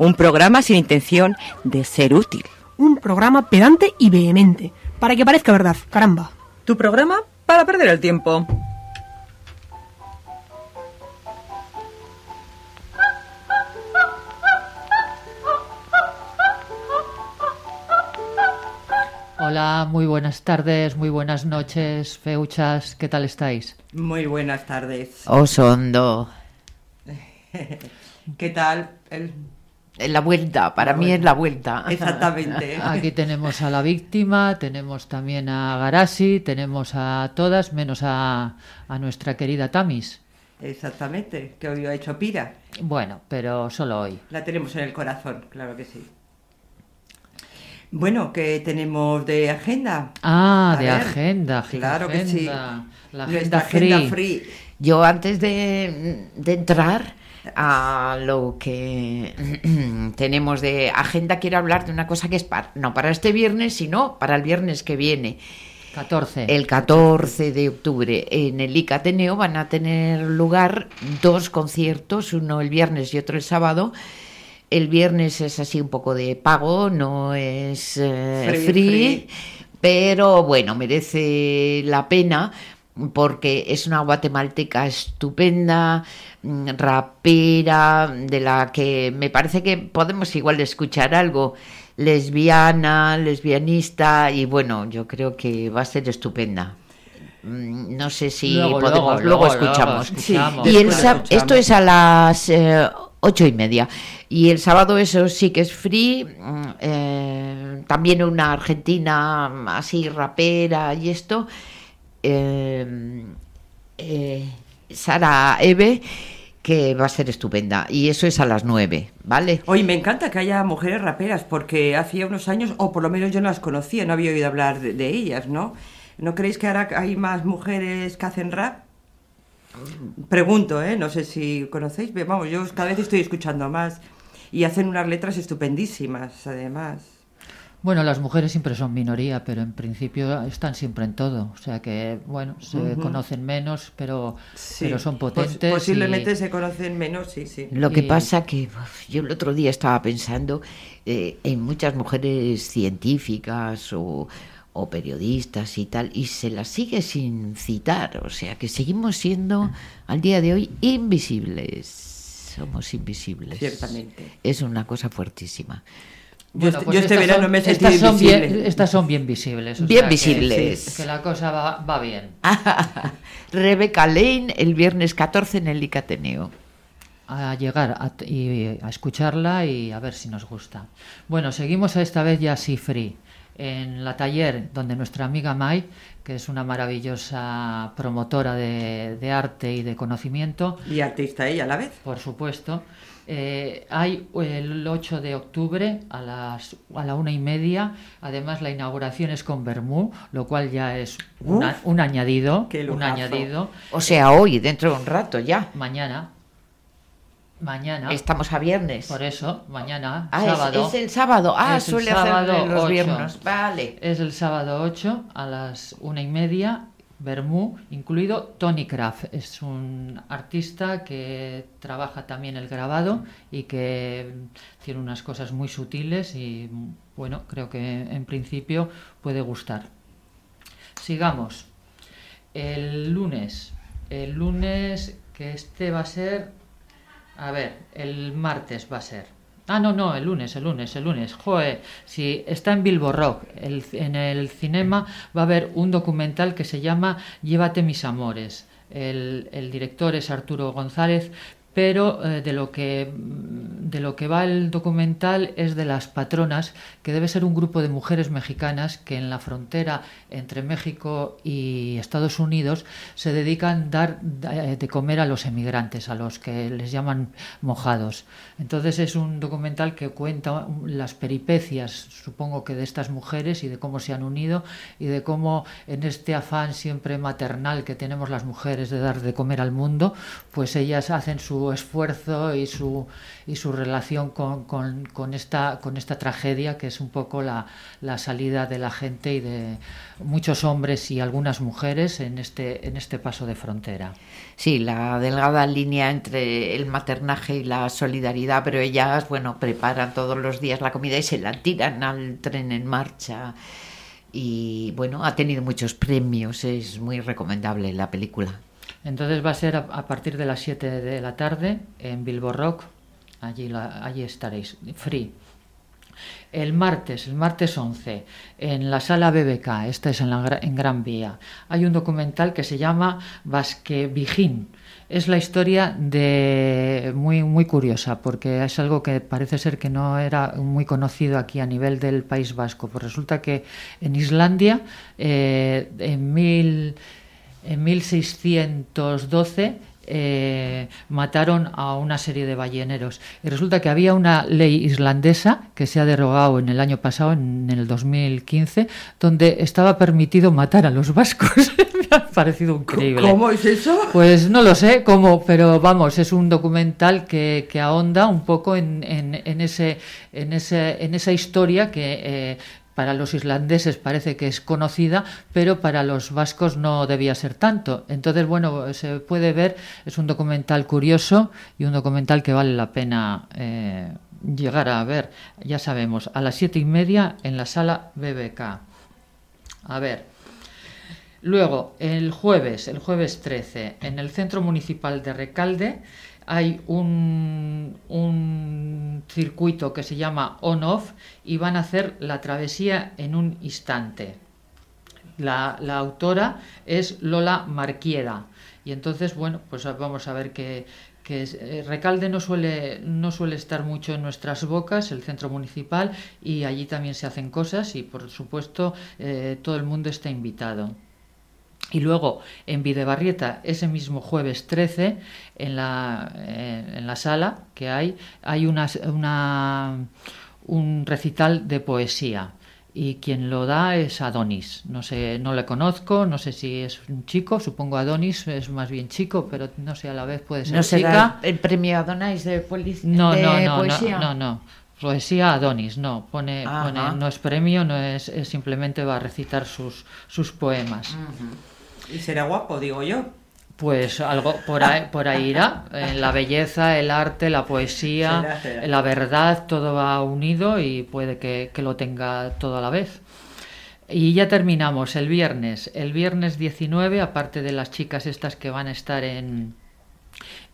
Un programa sin intención de ser útil. Un programa pedante y vehemente, para que parezca verdad, caramba. Tu programa para perder el tiempo. Hola, muy buenas tardes, muy buenas noches, feuchas, ¿qué tal estáis? Muy buenas tardes. Osondo. ¿Qué tal? El- La vuelta, para La mí vuelta. es la vuelta. Exactamente. Aquí tenemos a la víctima, tenemos también a Garasi, tenemos a todas, menos a, a nuestra querida Tamis. Exactamente, que hoy ha hecho Pira. Bueno, pero solo hoy. La tenemos en el corazón, claro que sí. Bueno, ¿qué tenemos de agenda? Ah, A de ver, agenda, Claro que sí. La agenda free. agenda free. Yo antes de, de entrar a lo que tenemos de agenda, quiero hablar de una cosa que es para, no para este viernes, sino para el viernes que viene. 14. El 14 de octubre en el ICA Ateneo van a tener lugar dos conciertos, uno el viernes y otro el sábado. El viernes es así un poco de pago, no es eh, Free, free, free. pero bueno, merece la pena porque es una guatemalteca estupenda, rapera, de la que me parece que podemos igual escuchar algo, lesbiana, lesbianista, y bueno, yo creo que va a ser estupenda. Mm, No sé si Luego, podemos, luego, escuchamos. luego escuchamos. Y el escuchamos. esto es a las eh, ocho y media. Y el sábado eso sí que es free. mm, eh, también una argentina mm, así rapera y esto. eh, Sara Eve, que va a ser estupenda. Y eso es a las nueve, ¿vale? Hoy me encanta que haya mujeres raperas porque hacía unos años, o por lo menos yo no las conocía, no había oído hablar de, de ellas, ¿no? ¿No creéis que ahora hay más mujeres que hacen rap? Pregunto, ¿eh? No sé si conocéis. Vamos, yo cada vez estoy escuchando más. Y hacen unas letras estupendísimas, además. Bueno, las mujeres siempre son minoría, pero en principio están siempre en todo. O sea que, bueno, se conocen menos, pero, Sí. pero son Pos- potentes. posiblemente y- se conocen menos, sí, sí. Lo que pasa que uf, yo el otro día estaba pensando eh, en muchas mujeres científicas o, o periodistas y tal, y se las sigue sin citar, o sea que seguimos siendo al día de hoy invisibles, somos invisibles. Ciertamente. Es una cosa fuertísima. Yo Bueno, este- pues yo este verano son- me he sentido estas son bien, invisible. estas son bien visibles. o Bien sea que- visibles. Que, la cosa va, va bien. Rebeca Lane el viernes 14 en el Icateneo. a llegar a, y a escucharla y a ver si nos gusta. Bueno, seguimos a esta vez ya sí free en la taller donde nuestra amiga Mai, que es una maravillosa promotora de, de arte y de conocimiento, Y artista ella a la vez. por supuesto, eh, hay el 8 de octubre a las a la una y media. Además, la inauguración es con Bermú, lo cual ya es un, a- Uf, un añadido. Un añadido. O sea, hoy, dentro de un rato ya. Mañana. Mañana. Estamos a viernes. Por eso, mañana, Ah, es- sábado. Es, el sábado. Ah, Es el suele sábado hacer los viernes. Vale. Es el sábado 8 a las una y media Bermú, incluido Tony Kraft. Es un artista que trabaja también el grabado y que tiene unas cosas muy sutiles y bueno, creo que en principio puede gustar. Sigamos. El lunes. El lunes que este va a ser... A ver, el martes va a ser. Ah, no, no, el lunes, el lunes, el lunes. Joder, si está en Bilbo Rock, en el cinema va a haber un documental que se llama Llévate mis amores. El, el, director es Arturo González, pero eh, de, lo que, de lo que va el documental es de las patronas, que debe ser un grupo de mujeres mexicanas que en la frontera entre México y Estados Unidos se dedican a dar eh, de comer a los emigrantes, a los que les llaman mojados. Entonces es un documental que cuenta las peripecias, supongo que de estas mujeres y de cómo se han unido y de cómo en este afán siempre maternal que tenemos las mujeres de dar de comer al mundo, pues ellas hacen su esfuerzo y su, y su relación con, con, con, esta, con esta tragedia que es un poco la, la, salida de la gente y de muchos hombres y algunas mujeres en este, en este paso de frontera. Sí, la delgada línea entre el maternaje y la solidaridad, pero ellas, bueno, preparan todos los días la comida y se la tiran al tren en marcha y bueno, ha tenido muchos premios, es muy recomendable la película. Entonces va a ser a, partir de las 7 de la tarde en Bilbo Rock, allí, la, allí estaréis, free. El martes, el martes 11, en la sala BBK, esta es en, Gran Vía, hay un documental que se llama Vasque Vigín. Es la historia de muy muy curiosa porque es algo que parece ser que no era muy conocido aquí a nivel del País Vasco. Pues resulta que en Islandia eh, en mil en 1612 eh, mataron a una serie de balleneros. Y resulta que había una ley islandesa que se ha derogado en el año pasado, en el 2015, donde estaba permitido matar a los vascos. Me ha parecido increíble. ¿Cómo es eso? Pues no lo sé cómo, pero vamos, es un documental que, que ahonda un poco en, en, en, ese, en, ese, en esa historia que eh, para los islandeses parece que es conocida, pero para los vascos no debía ser tanto. Entonces, bueno, se puede ver, es un documental curioso y un documental que vale la pena eh, llegar a ver. Ya sabemos, a las siete y media en la sala BBK. A ver. Luego, el jueves, el jueves 13, en el Centro Municipal de Recalde, hay un, un circuito que se llama on-off y van a hacer la travesía en un instante. La, la, autora es Lola Marquiera. Y entonces, bueno, pues vamos a ver que, que eh, Recalde no suele, no suele estar mucho en nuestras bocas, el centro municipal, y allí también se hacen cosas y por supuesto eh, todo el mundo está invitado. Y luego en Videbarrieta, ese mismo jueves 13, en la, eh, en la sala que hay, hay una, una, un recital de poesía. Y quien lo da es Adonis. No sé, no le conozco, no sé si es un chico, supongo Adonis es más bien chico, pero no sé, a la vez puede ser ¿No chica. será el premio Adonis de, no, de no, no, poesía? No, no, no. Poesía Adonis, no, pone, pone, no es premio, no es, es, simplemente va a recitar sus, sus poemas. -huh. Y será guapo, digo yo. Pues algo por ahí, por ahí irá. En la belleza, el arte, la poesía, Será, será. la verdad, todo va unido y puede que, que lo tenga todo a la vez. Y ya terminamos el viernes. El viernes 19, aparte de las chicas estas que van a estar en,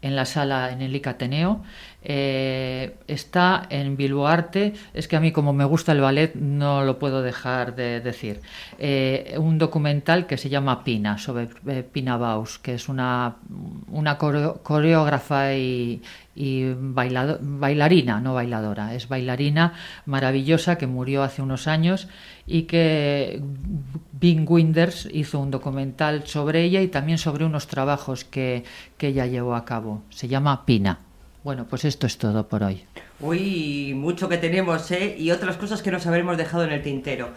en la sala en el Icateneo, eh, está en Bilbo Arte. Es que a mí, como me gusta el ballet, no lo puedo dejar de decir. Eh, un documental que se llama Pina, sobre eh, Pina Baus, que es una, una coreógrafa y, bailarina, no bailadora, es bailarina maravillosa que murió hace unos años y que Bing Winders hizo un documental sobre ella y también sobre unos trabajos que, que ella llevó a cabo. Se llama Pina. Bueno, pues esto es todo por hoy. Uy, mucho que tenemos, ¿eh? Y otras cosas que nos habremos dejado en el tintero.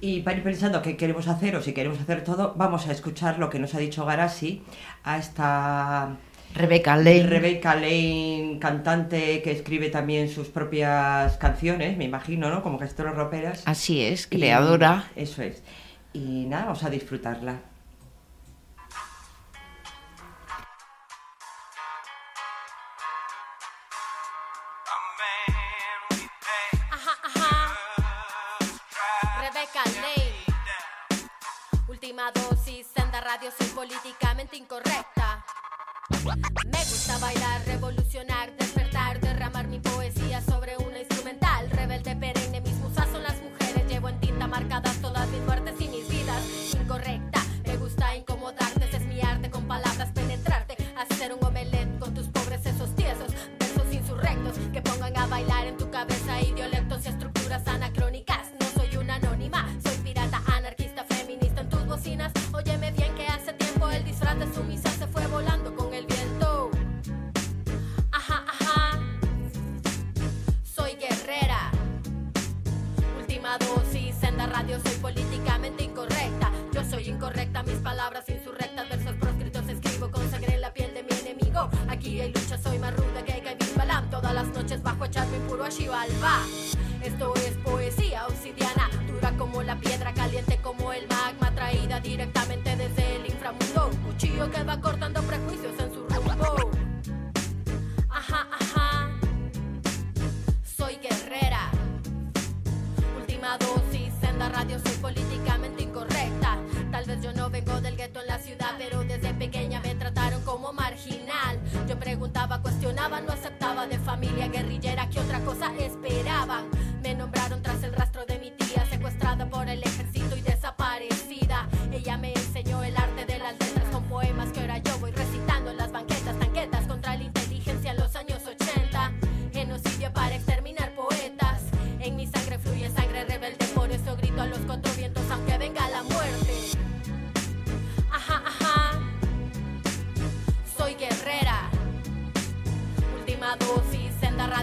Y para ir pensando qué queremos hacer o si queremos hacer todo, vamos a escuchar lo que nos ha dicho Garasi a esta Rebecca Lane. Rebecca Lane, cantante que escribe también sus propias canciones, me imagino, ¿no? Como castoras roperas. Así es, creadora. Y eso es. Y nada, vamos a disfrutarla.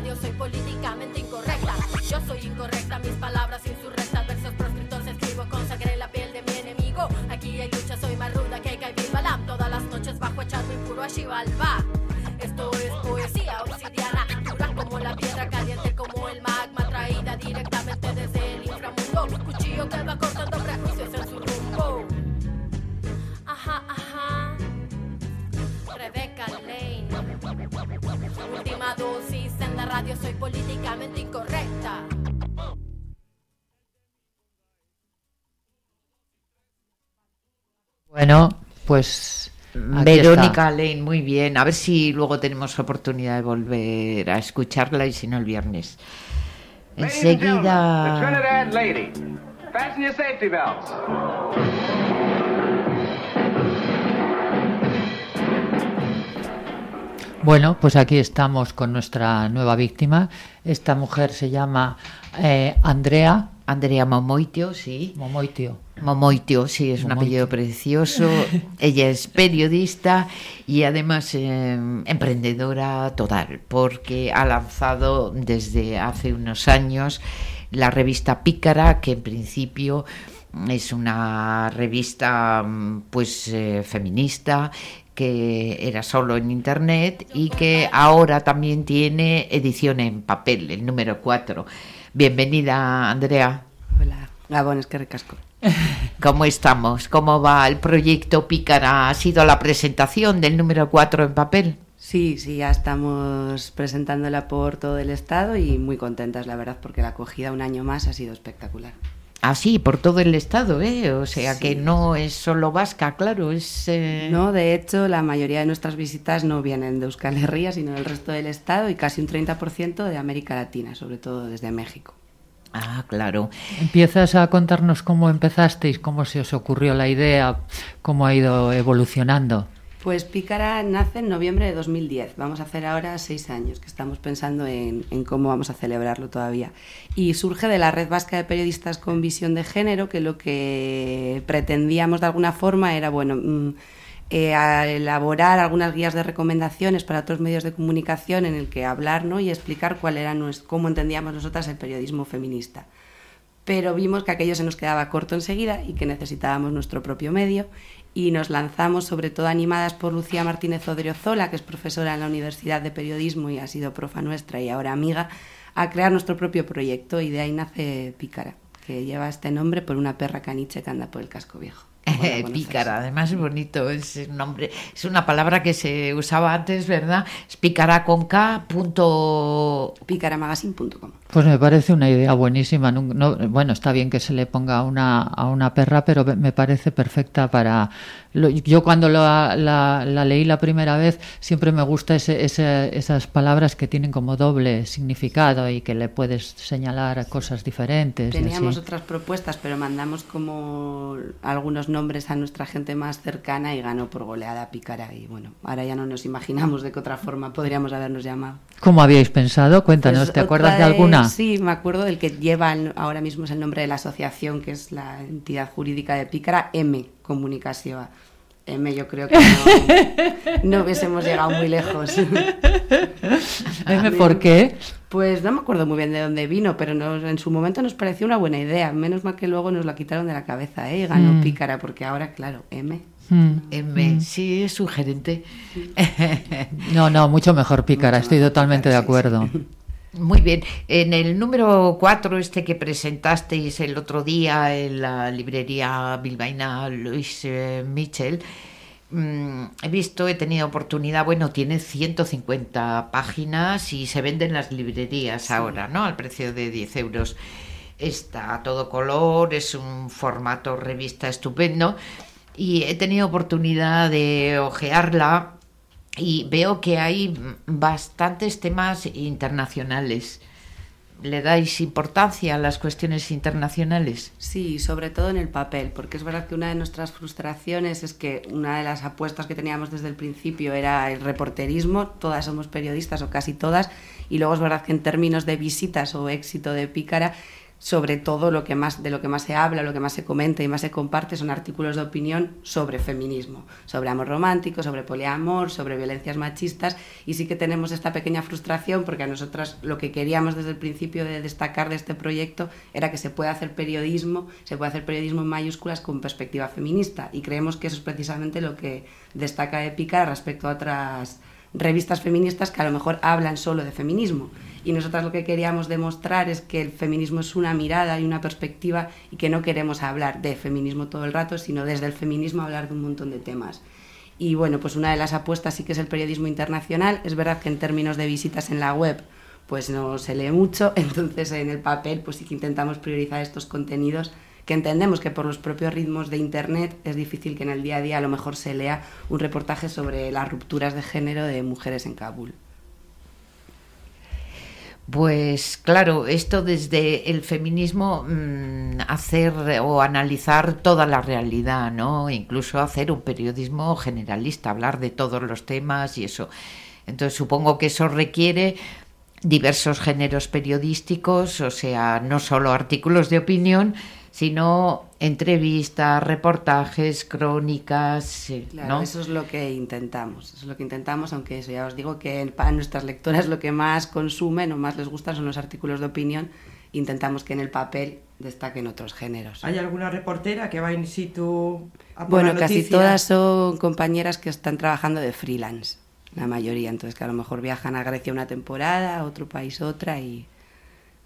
Radio, soy políticamente incorrecta. Yo soy incorrecta, mis palabras insurrectas, versos proscritos escribo con sangre en la piel de mi enemigo. Aquí hay lucha, soy más ruda que Gaby Balam. Todas las noches bajo echarme impuro a Shivalba. Esto es poesía obsidiana, políticamente incorrecta. Bueno, pues aquí Verónica está. Lane, muy bien. A ver si luego tenemos oportunidad de volver a escucharla y si no el viernes. Ladies and gentlemen, the Enseguida. Bueno, pues aquí estamos con nuestra nueva víctima. Esta mujer se llama eh, Andrea Andrea Momoitio, sí. Momoitio. Momoitio, sí, es un apellido precioso. Ella es periodista y además eh, emprendedora total, porque ha lanzado desde hace unos años la revista Pícara, que en principio es una revista mm, pues eh, feminista que era solo en internet y que ahora también tiene edición en papel, el número 4. Bienvenida, Andrea. Hola, Gabón, es que recasco. ¿Cómo estamos? ¿Cómo va el proyecto Pícara? ¿Ha sido la presentación del número 4 en papel? Sí, sí, ya estamos presentándola por todo el estado y muy contentas, la verdad, porque la acogida un año más ha sido espectacular. Ah, sí, por todo el estado, ¿eh? O sea Sí. que no es solo vasca, claro, es... eh, No, de hecho, la mayoría de nuestras visitas no vienen de Euskal Herria, sino del resto del estado y casi un 30% de América Latina, sobre todo desde México. Ah, claro. Empiezas a contarnos cómo empezasteis, cómo se os ocurrió la idea, cómo ha ido evolucionando. Pues Pícara nace en noviembre de 2010. Vamos a hacer ahora seis años que estamos pensando en, cómo vamos a celebrarlo todavía. Y surge de la Red Vasca de Periodistas con Visión de Género, que lo que pretendíamos de alguna forma era, bueno, mm, eh, a elaborar algunas guías de recomendaciones para otros medios de comunicación en el que hablar ¿no? y explicar cuál era nues- cómo entendíamos nosotras el periodismo feminista pero vimos que aquello se nos quedaba corto enseguida y que necesitábamos nuestro propio medio y nos lanzamos sobre todo animadas por Lucía Martínez Odriozola, que es profesora en la Universidad de Periodismo y ha sido profa nuestra y ahora amiga, a crear nuestro propio proyecto y de ahí nace Pícara, que lleva este nombre por una perra caniche que anda por el casco viejo. Conoces. pícara, además es bonito, es un nombre, es una palabra que se usaba antes, ¿verdad? Es pícara con K, punto... Picaramagazine.com. Pues me parece una idea buenísima. No- no- bueno, está bien que se le ponga a una, a una perra, pero me parece perfecta para... lo- yo cuando la, la- la leí la primera vez siempre me gusta ese, ese- esas palabras que tienen como doble significado y que le puedes señalar cosas diferentes. Teníamos otras propuestas, pero mandamos como algunos nombres a nuestra gente más cercana y ganó por goleada Pícara. Y bueno, ahora ya no nos imaginamos de qué otra forma podríamos habernos llamado. ¿Cómo habíais pensado? Cuéntanos, Pues ¿te acuerdas de alguna? Sí, me acuerdo del que lleva el- ahora mismo es el nombre de la asociación, que es la entidad jurídica de Pícara, M, Comunicación. M, yo creo que no, no hubiésemos llegado muy lejos. M, ¿Por qué? Pues no me acuerdo muy bien de dónde vino, pero nos- en su momento nos pareció una buena idea. Menos mal que luego nos la quitaron de la cabeza, ¿eh? Ganó Mm. Pícara, porque ahora, claro, M. Hmm. M, sí, es sugerente. No, no, mucho mejor pícara, Mucho estoy mejor totalmente de Pícara, sí, acuerdo. Muy bien. En el número 4, este que presentasteis el otro día en la librería bilbaína Luis eh, Michel, mm, he visto, he tenido oportunidad, bueno, tiene 150 páginas y se vende en las librerías ahora, ¿no? Al precio de 10 euros. Está a todo color, es un formato revista estupendo y he tenido oportunidad de ojearla y veo que hay bastantes temas internacionales. ¿Le dais importancia a las cuestiones internacionales? Sí, sobre todo en el papel, porque es verdad que una de nuestras frustraciones es que una de las apuestas que teníamos desde el principio era el reporterismo, todas somos periodistas o casi todas, y luego es verdad que en términos de visitas o éxito de Pícara, sobre todo lo que más, de lo que más se habla, lo que más se comenta y más se comparte son artículos de opinión sobre feminismo, sobre amor romántico, sobre poliamor, sobre violencias machistas y sí que tenemos esta pequeña frustración porque a nosotras lo que queríamos desde el principio de destacar de este proyecto era que se puede hacer periodismo, se puede hacer periodismo en mayúsculas con perspectiva feminista y creemos que eso es precisamente lo que destaca de Picar respecto a otras revistas feministas que a lo mejor hablan solo de feminismo. Y nosotras lo que queríamos demostrar es que el feminismo es una mirada y una perspectiva y que no queremos hablar de feminismo todo el rato, sino desde el feminismo hablar de un montón de temas. Y bueno, pues una de las apuestas sí que es el periodismo internacional. Es verdad que en términos de visitas en la web pues no se lee mucho, entonces en el papel pues sí que intentamos priorizar estos contenidos que entendemos que por los propios ritmos de Internet es difícil que en el día a día a lo mejor se lea un reportaje sobre las rupturas de género de mujeres en Kabul. Pues claro, esto desde el feminismo mm, hacer o analizar toda la realidad, ¿no? Incluso hacer un periodismo generalista, hablar de todos los temas y eso. Entonces supongo que eso requiere diversos géneros periodísticos, o sea, no solo artículos de opinión, sino entrevistas, reportajes, crónicas, Claro, ¿no? eso es lo que intentamos, eso es lo que intentamos, aunque eso ya os digo que para nuestras lectoras lo que más consumen o más les gusta son los artículos de opinión, intentamos que en el papel destaquen otros géneros. ¿Hay alguna reportera que va in situ a por Bueno, la casi noticia? todas son compañeras que están trabajando de freelance, la mayoría, entonces que a lo mejor viajan a Grecia una temporada, a otro país otra y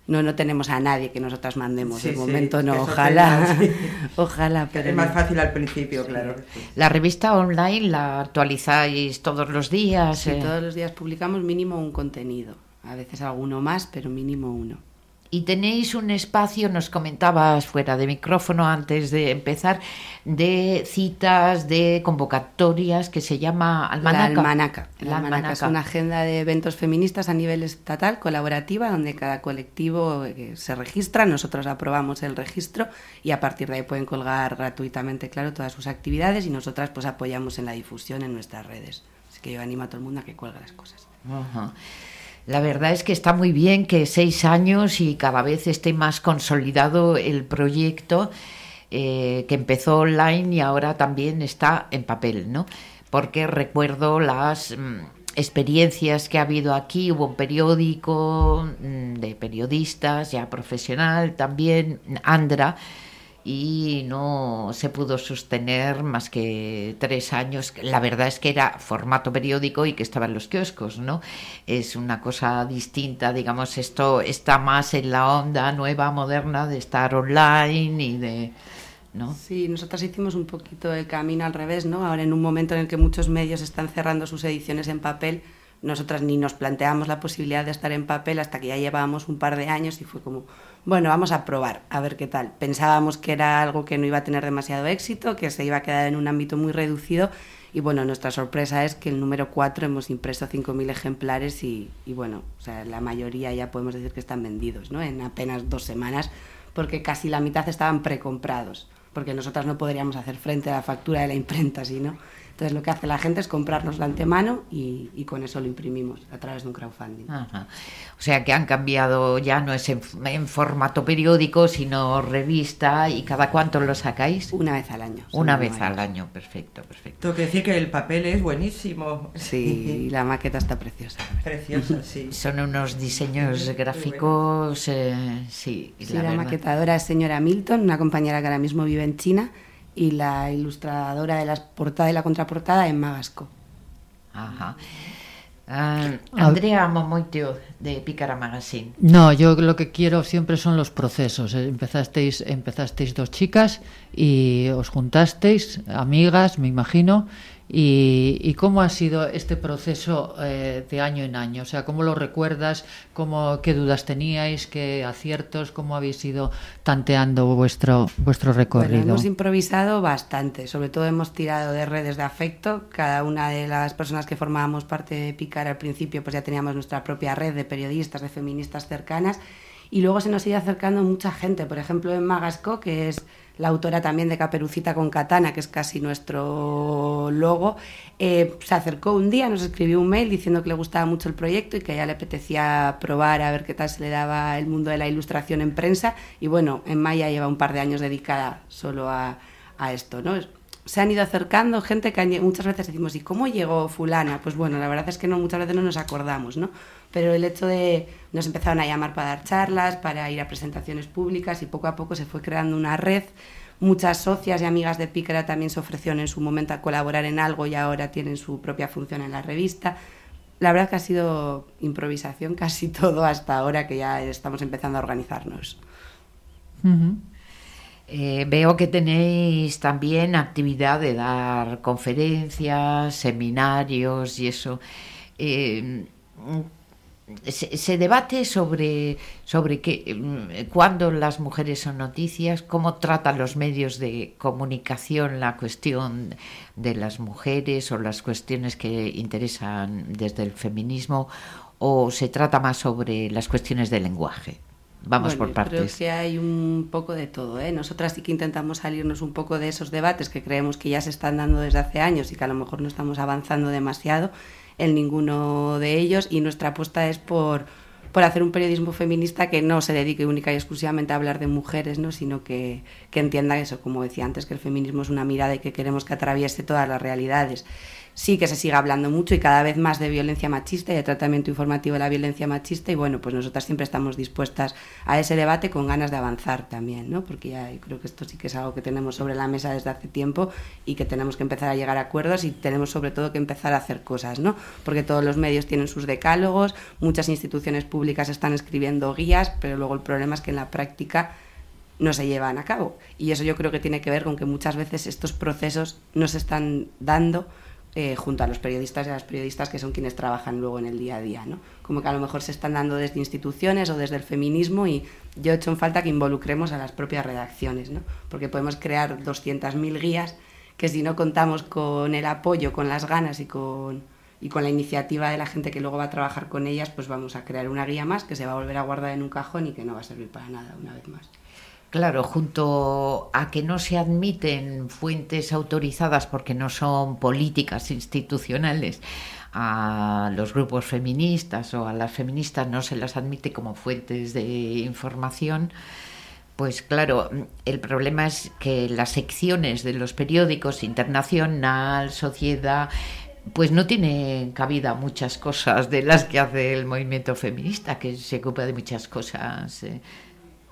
no no tenemos a nadie que nosotras mandemos Sí, de momento no, ojalá, ojalá, pero Es más no. fácil al principio, claro. La revista online la actualizáis todos los días. Sí, eh. todos los días publicamos mínimo un contenido, a veces alguno más, pero mínimo uno. Y tenéis un espacio, nos comentabas fuera de micrófono antes de empezar, de citas, de convocatorias que se llama Almanaca. La almanaca. La La almanaca es una agenda de eventos feministas a nivel estatal, colaborativa, donde cada colectivo eh, se registra, nosotros aprobamos el registro y a partir de ahí pueden colgar gratuitamente, claro, todas sus actividades y nosotras pues apoyamos en la difusión en nuestras redes. Así que yo animo a todo el mundo a que cuelgue las cosas. Ajá. La verdad es que está muy bien que seis años y cada vez esté más consolidado el proyecto eh, que empezó online y ahora también está en papel, ¿no? Porque recuerdo las mm, experiencias que ha habido aquí, hubo un periódico mm, de periodistas, ya profesional también, Andra, y no se pudo sostener más que tres años. La verdad es que era formato periódico y que estaba en los kioscos, ¿no? Es una cosa distinta, digamos, esto está más en la onda nueva, moderna de estar online y de ¿no? Sí, nosotras hicimos un poquito el camino al revés, ¿no? Ahora en un momento en el que muchos medios están cerrando sus ediciones en papel, nosotras ni nos planteamos la posibilidad de estar en papel hasta que ya llevábamos un par de años y fue como, bueno, vamos a probar, a ver qué tal. Pensábamos que era algo que no iba a tener demasiado éxito, que se iba a quedar en un ámbito muy reducido y bueno, nuestra sorpresa es que el número 4 hemos impreso 5.000 ejemplares y, bueno, la mayoría ya podemos decir que están vendidos, ¿no? En apenas dos semanas, porque casi la mitad estaban precomprados, porque nosotras no podríamos hacer frente a la factura de la imprenta, ¿sí, no? Entonces lo que hace la gente es comprarnos de antemano y, y, con eso lo imprimimos a través de un crowdfunding. Ajá. O sea que han cambiado, ya no es en, en, formato periódico, sino revista. ¿Y cada cuánto lo sacáis? Una vez al año. Una vez al año, perfecto, perfecto. Tengo que decir que el papel es buenísimo. Sí, la maqueta está preciosa. Preciosa, sí. Son unos diseños gráficos, eh, sí. sí la, la maquetadora es señora Milton, una compañera que ahora mismo vive en China y la ilustradora de la portada y la contraportada en Magasco. Ajá. Uh, Andrea Momoitio de Pícara Magazine. No, yo lo que quiero siempre son los procesos. Empezasteis, empezasteis dos chicas y os juntasteis, amigas, me imagino. Y, y cómo ha sido este proceso eh, de año en año, o sea, cómo lo recuerdas, cómo, qué dudas teníais, qué aciertos, cómo habéis ido tanteando vuestro vuestro recorrido. Bueno, hemos improvisado bastante, sobre todo hemos tirado de redes de afecto. Cada una de las personas que formábamos parte de Picar al principio, pues ya teníamos nuestra propia red de periodistas, de feministas cercanas, y luego se nos iba acercando mucha gente. Por ejemplo, en Magasco, que es la autora también de Caperucita con Katana, que es casi nuestro logo, eh, se acercó un día, nos escribió un mail diciendo que le gustaba mucho el proyecto y que a ella le apetecía probar a ver qué tal se le daba el mundo de la ilustración en prensa. Y bueno, en Maya lleva un par de años dedicada solo a, a esto, ¿no? Se han ido acercando gente que muchas veces decimos, ¿y cómo llegó fulana? Pues bueno, la verdad es que no, muchas veces no nos acordamos, ¿no? Pero el hecho de nos empezaron a llamar para dar charlas, para ir a presentaciones públicas y poco a poco se fue creando una red. Muchas socias y amigas de Pícara también se ofrecieron en su momento a colaborar en algo y ahora tienen su propia función en la revista. La verdad que ha sido improvisación casi todo hasta ahora que ya estamos empezando a organizarnos. Uh. Eh, veo que tenéis también actividad de dar conferencias, seminarios y eso. Eh, se, debate sobre, sobre qué, cuándo las mujeres son noticias, cómo tratan los medios de comunicación la cuestión de las mujeres o las cuestiones que interesan desde el feminismo, o se trata más sobre las cuestiones del lenguaje. Vamos bueno, por partes. Creo que hay un poco de todo. ¿eh? Nosotras sí que intentamos salirnos un poco de esos debates que creemos que ya se están dando desde hace años y que a lo mejor no estamos avanzando demasiado en ninguno de ellos. Y nuestra apuesta es por, por hacer un periodismo feminista que no se dedique única y exclusivamente a hablar de mujeres, ¿no? sino que, que entienda eso, como decía antes, que el feminismo es una mirada y que queremos que atraviese todas las realidades sí que se sigue hablando mucho y cada vez más de violencia machista y de tratamiento informativo de la violencia machista y bueno, pues nosotras siempre estamos dispuestas a ese debate con ganas de avanzar también, ¿no? Porque ya creo que esto sí que es algo que tenemos sobre la mesa desde hace tiempo y que tenemos que empezar a llegar a acuerdos y tenemos sobre todo que empezar a hacer cosas, ¿no? Porque todos los medios tienen sus decálogos, muchas instituciones públicas están escribiendo guías, pero luego el problema es que en la práctica no se llevan a cabo. Y eso yo creo que tiene que ver con que muchas veces estos procesos no se están dando eh, junto a los periodistas y a las periodistas que son quienes trabajan luego en el día a día, ¿no? Como que a lo mejor se están dando desde instituciones o desde el feminismo y yo he hecho en falta que involucremos a las propias redacciones, ¿no? Porque podemos crear 200.000 guías que si no contamos con el apoyo, con las ganas y con, y con la iniciativa de la gente que luego va a trabajar con ellas, pues vamos a crear una guía más que se va a volver a guardar en un cajón y que no va a servir para nada una vez más. Claro, junto a que no se admiten fuentes autorizadas porque no son políticas institucionales, a los grupos feministas o a las feministas no se las admite como fuentes de información, pues claro, el problema es que las secciones de los periódicos internacional, sociedad, pues no tienen cabida muchas cosas de las que hace el movimiento feminista, que se ocupa de muchas cosas. Eh,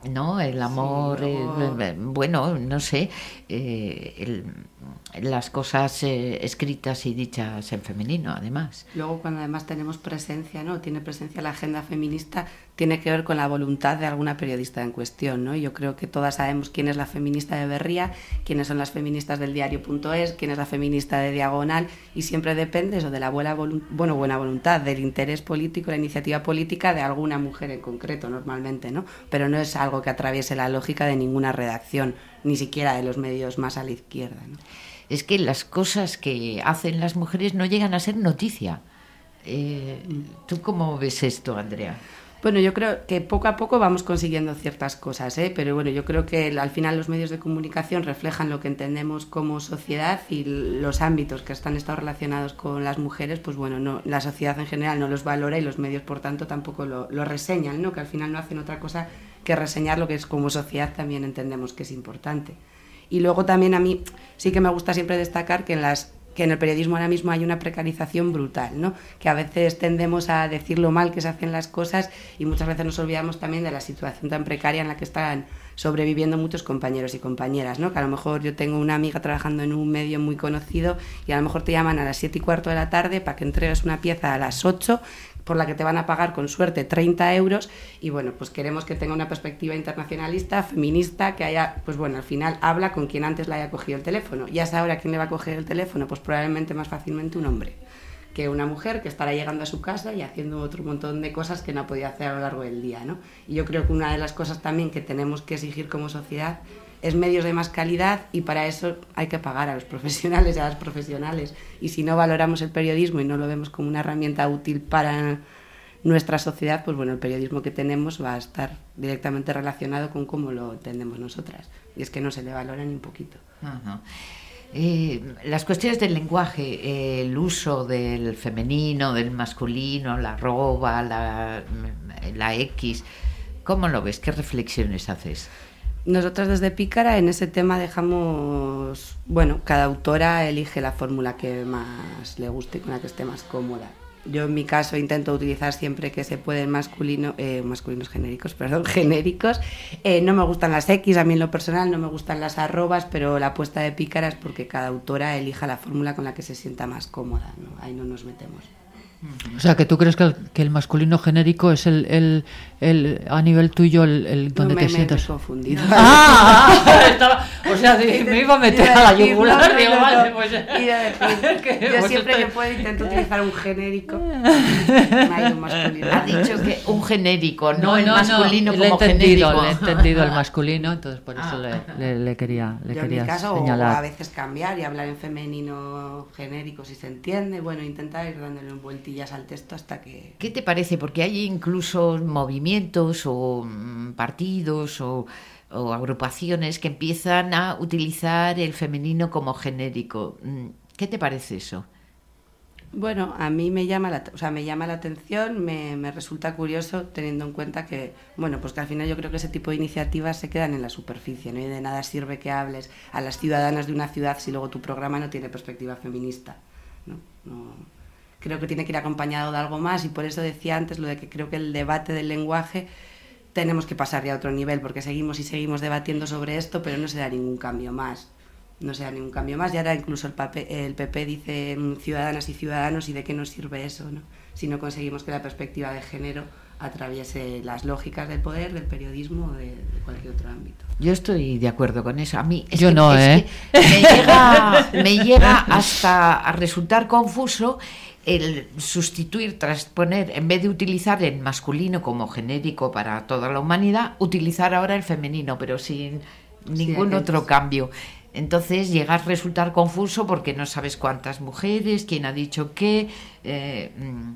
¿no? El amor, sí, eh, bueno, no sé, eh, el, las cosas eh, escritas y dichas en femenino, además. Luego, cuando además tenemos presencia, ¿no? Tiene presencia la agenda feminista, tiene que ver con la voluntad de alguna periodista en cuestión, ¿no? Yo creo que todas sabemos quién es la feminista de Berría, quiénes son las feministas del diario.es, quién es la feminista de Diagonal, y siempre depende eso de la buena, buena voluntad, del interés político, la iniciativa política de alguna mujer en concreto, normalmente, ¿no? Pero no es algo que atraviese la lógica de ninguna redacción, ni siquiera de los medios más a la izquierda. Es que las cosas que hacen las mujeres no llegan a ser noticia. Eh, ¿Tú cómo ves esto, Andrea? Bueno, yo creo que poco a poco vamos consiguiendo ciertas cosas, ¿eh? pero bueno, yo creo que al final los medios de comunicación reflejan lo que entendemos como sociedad y los ámbitos que están estado relacionados con las mujeres, pues bueno, no, la sociedad en general no los valora y los medios, por tanto, tampoco lo, lo reseñan, ¿no? que al final no hacen otra cosa que reseñar lo que es como sociedad también entendemos que es importante. Y luego también a mí sí que me gusta siempre destacar que en las que en el periodismo ahora mismo hay una precarización brutal, ¿no? que a veces tendemos a decir lo mal que se hacen las cosas y muchas veces nos olvidamos también de la situación tan precaria en la que están sobreviviendo muchos compañeros y compañeras, ¿no? que a lo mejor yo tengo una amiga trabajando en un medio muy conocido y a lo mejor te llaman a las 7 y cuarto de la tarde para que entregues una pieza a las 8 por la que te van a pagar con suerte 30 euros y bueno, pues queremos que tenga una perspectiva internacionalista, feminista, que haya, pues bueno, al final habla con quien antes le haya cogido el teléfono. Ya sabe a quién le va a coger el teléfono, pues probablemente más fácilmente un hombre que una mujer que estará llegando a su casa y haciendo otro montón de cosas que no podía hacer a lo largo del día, ¿no? Y yo creo que una de las cosas también que tenemos que exigir como sociedad es medios de más calidad y para eso hay que pagar a los profesionales a las profesionales. Y si no valoramos el periodismo y no lo vemos como una herramienta útil para nuestra sociedad, pues bueno, el periodismo que tenemos va a estar directamente relacionado con cómo lo entendemos nosotras. Y es que no se le valora ni un poquito. Eh, las cuestiones del lenguaje, el uso del femenino, del masculino, la arroba, la, la X, ¿cómo lo ves? ¿Qué reflexiones haces? Nosotros desde Pícara en ese tema dejamos, bueno, cada autora elige la fórmula que más le guste y con la que esté más cómoda. Yo en mi caso intento utilizar siempre que se pueden masculino, eh, masculinos genéricos, perdón, genéricos. Eh, no me gustan las X, a mí en lo personal no me gustan las arrobas, pero la apuesta de Pícara es porque cada autora elija la fórmula con la que se sienta más cómoda. ¿no? Ahí no nos metemos. O sea, que tú crees que el, que el masculino genérico es el, el, el, a nivel tuyo el, el donde no me, te sientas. Me he confundido. Ah, estaba, o sea, me iba a meter a la yugular. Digo, vale, pues. Yo pues siempre que puedo intento utilizar un genérico. Me ha ido masculino. Ha dicho que un genérico, no, No, el no, masculino como entendido, genérico. le he entendido el masculino, entonces por eso le, le, le quería, le Yo en mi caso, señalar. a veces cambiar y hablar en femenino genérico si se entiende. Bueno, intentar ir dándole vueltillas al texto hasta que. ¿Qué te parece? Porque hay incluso movimientos o mm, partidos o, o agrupaciones que empiezan a utilizar el femenino como genérico. Mm, ¿Qué te parece eso? Bueno, a mí me llama la, o sea, me llama la atención, me, me resulta curioso teniendo en cuenta que, bueno, pues que al final yo creo que ese tipo de iniciativas se quedan en la superficie, ¿no? Y de nada sirve que hables a las ciudadanas de una ciudad si luego tu programa no tiene perspectiva feminista, ¿no? No- creo que tiene que ir acompañado de algo más. Y por eso decía antes lo de que creo que el debate del lenguaje tenemos que pasar ya a otro nivel porque seguimos y seguimos debatiendo sobre esto pero no se da ningún cambio más. No se da ningún cambio más. Y ahora incluso el, pape- el PP dice mm, ciudadanas y ciudadanos y de qué nos sirve eso ¿no? si no conseguimos que la perspectiva de género atraviese las lógicas del poder, del periodismo o de, de cualquier otro ámbito. Yo estoy de acuerdo con eso. A mí es Yo que- no, es ¿eh? que me, llega, me llega hasta a resultar confuso el sustituir, transponer, en vez de utilizar el masculino como genérico para toda la humanidad, utilizar ahora el femenino, pero sin ningún otro cambio. Entonces llega a resultar confuso porque no sabes cuántas mujeres, quién ha dicho qué. eh, mm,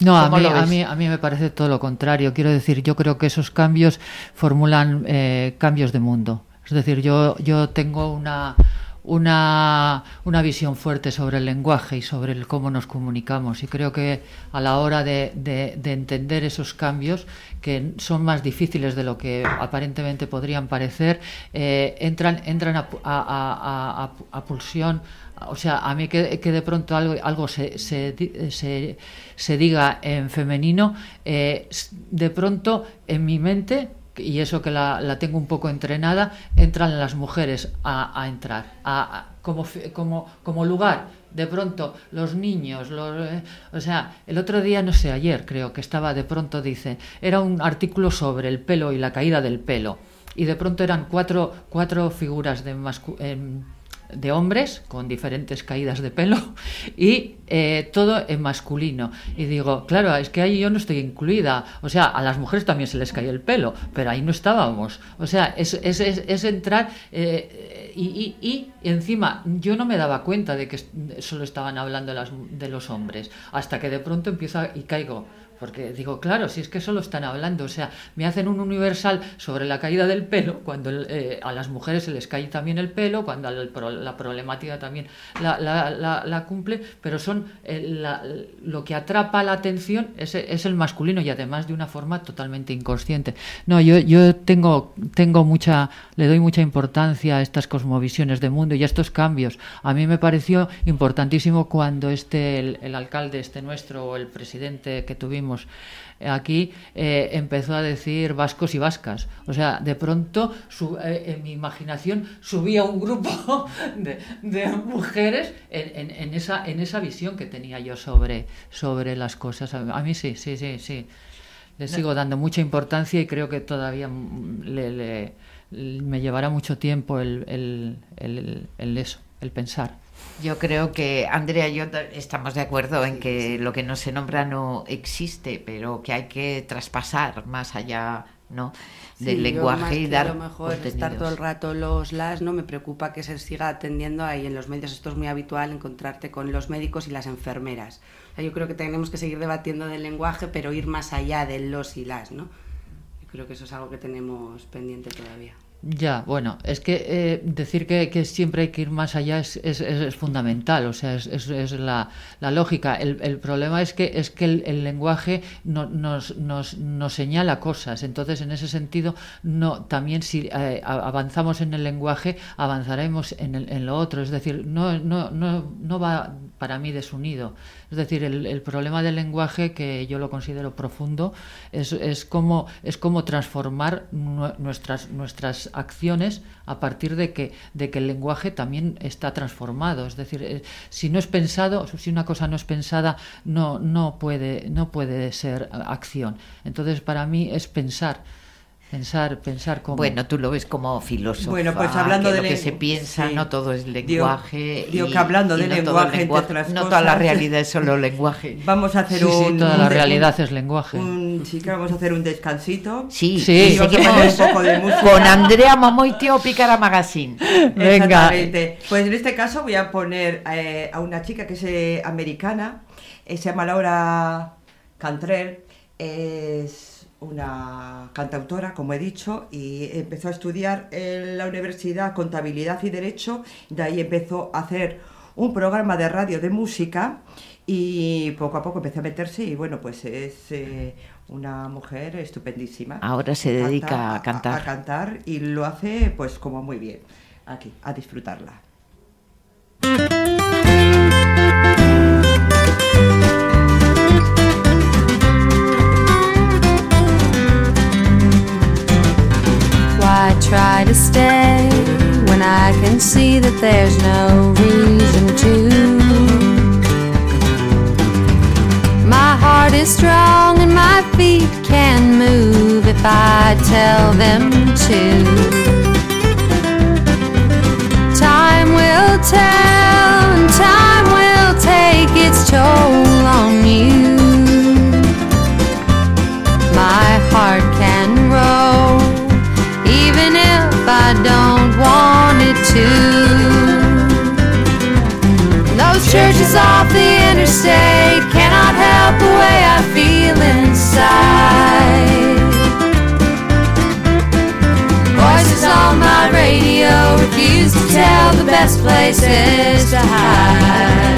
No, a ¿Cómo mí, a, mí, a mí me parece todo lo contrario. Quiero decir, yo creo que esos cambios formulan eh, cambios de mundo. Es decir, yo, yo tengo una, una, una visión fuerte sobre el lenguaje y sobre el cómo nos comunicamos. Y creo que a la hora de, de- de entender esos cambios, que son más difíciles de lo que aparentemente podrían parecer, eh, entran, entran a- a- a pulsión o sea, a mí que, de pronto algo, algo se, se, se, se diga en femenino, eh, de pronto en mi mente y eso que la, la tengo un poco entrenada, entran las mujeres a, a entrar, a, como, como, como lugar. De pronto, los niños, los, eh, o sea, el otro día, no sé, ayer creo que estaba, de pronto dice, era un artículo sobre el pelo y la caída del pelo. Y de pronto eran cuatro, cuatro figuras de mascu- em, de hombres con diferentes caídas de pelo y eh, todo en masculino. Y digo, claro, es que ahí yo no estoy incluida. O sea, a las mujeres también se les cae el pelo, pero ahí no estábamos. O sea, es, es, es, entrar eh, y, y, y encima yo no me daba cuenta de que solo estaban hablando de, las, de los hombres, hasta que de pronto empiezo a- y caigo. Porque digo, claro, si es que solo están hablando, o sea, me hacen un universal sobre la caída del pelo, cuando eh, a las mujeres se les cae también el pelo, cuando el la problemática también la, cumple, pero son eh, lo que atrapa la atención es, es el masculino y además de una forma totalmente inconsciente. No, yo, yo tengo, tengo mucha, le doy mucha importancia a estas cosmovisiones de mundo y a estos cambios. A mí me pareció importantísimo cuando este, el, el alcalde este nuestro o el presidente que tuvimos aquí eh, empezó a decir vascos y vascas. O sea, de pronto su- eh, en mi imaginación subía un grupo de, de mujeres en, en- en esa, en esa visión que tenía yo sobre, sobre las cosas. A, mí sí, sí, sí, sí. Le sigo dando mucha importancia y creo que todavía le, le- me llevará mucho tiempo el, el, el- el eso, el pensar. Yo creo que Andrea y yo ta- estamos de acuerdo en que lo que no se nombra no existe, pero que hay que traspasar más allá ¿no? del Sí, yo lenguaje más y dar a lo mejor estar todo el rato los las no me preocupa que se siga atendiendo ahí en los medios. Esto es muy habitual encontrarte con los médicos y las enfermeras. O sea, yo creo que tenemos que seguir debatiendo del lenguaje pero ir más allá de los y las no yo creo que eso es algo que tenemos pendiente todavía Ya, bueno, es que eh, decir que, que siempre hay que ir más allá es, es, fundamental, o sea, es, la, la lógica. El, el problema es que, es que el, el lenguaje no- nos, nos, nos señala cosas, entonces en ese sentido, no, también si eh, avanzamos en el lenguaje, avanzaremos en, el- en lo otro, es decir, no, no, no, no va para mí desunido. Es decir, el, problema del lenguaje, que yo lo considero profundo, es, es cómo, es cómo transformar nue- nuestras, nuestras acciones a partir de que, de que el lenguaje también está transformado. Es decir, eh, si no es pensado, si una cosa no es pensada, no, no, puede, no puede ser acción. Entonces, para mí es pensar. Pensar, pensar como... Bueno, tú lo ves como filósofo. Bueno, pues hablando que de lo que se piensa, sí. no todo es lenguaje. digo y- que hablando y de no lenguaje, entre otras no toda la cosas- realidad es solo lenguaje. Vamos a hacer Sí, sí, un... toda la un- realidad un- es lenguaje. un- sí, que vamos a hacer un descansito. Sí, Sí. y vamos a un poco de música. con Andrea Momoiteo Pícara Magazine. Venga. Exactamente. Pues en este caso voy a poner eh, a una chica que es eh, americana, eh, se llama Laura Cantrell, es una cantautora, como he dicho, y empezó a estudiar en la universidad contabilidad y derecho, de ahí empezó a hacer un programa de radio de música y poco a poco empezó a meterse y bueno, pues es eh, una mujer estupendísima. Ahora se dedica a cantar. A, cantar y lo hace pues como muy bien. Aquí, a disfrutarla. To stay when I can see that there's no reason to? My heart is strong and my feet can move if I tell them to. Time will tell and time will take its toll on you. Don't want it to. Those churches off the interstate cannot help the way I feel inside. Voices on my radio refuse to tell the best places to hide.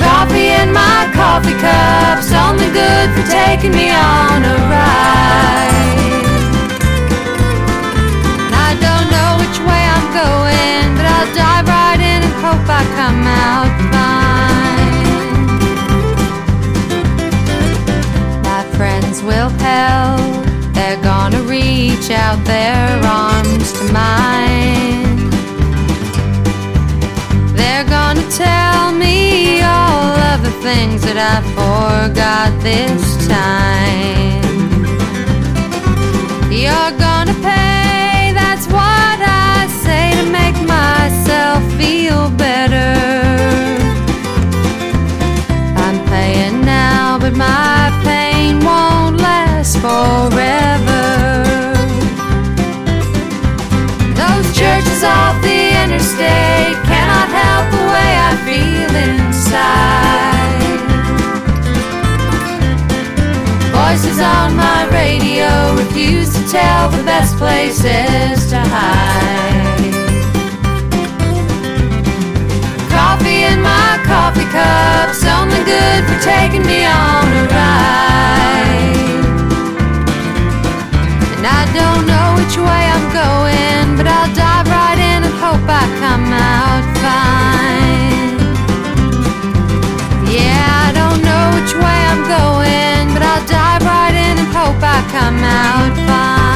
Coffee in my coffee cups, only good for taking me on a ride. I come out fine. My friends will help. They're gonna reach out their arms to mine. They're gonna tell me all of the things that I forgot this time. You're gonna pay, that's what I say to make myself feel better. But my pain won't last forever. Those churches off the interstate cannot help the way I feel inside. Voices on my radio refuse to tell the best places to hide. Coffee cup's only good for taking me on a ride. And I don't know which way I'm going, but I'll dive right in and hope I come out fine. Yeah, I don't know which way I'm going, but I'll dive right in and hope I come out fine.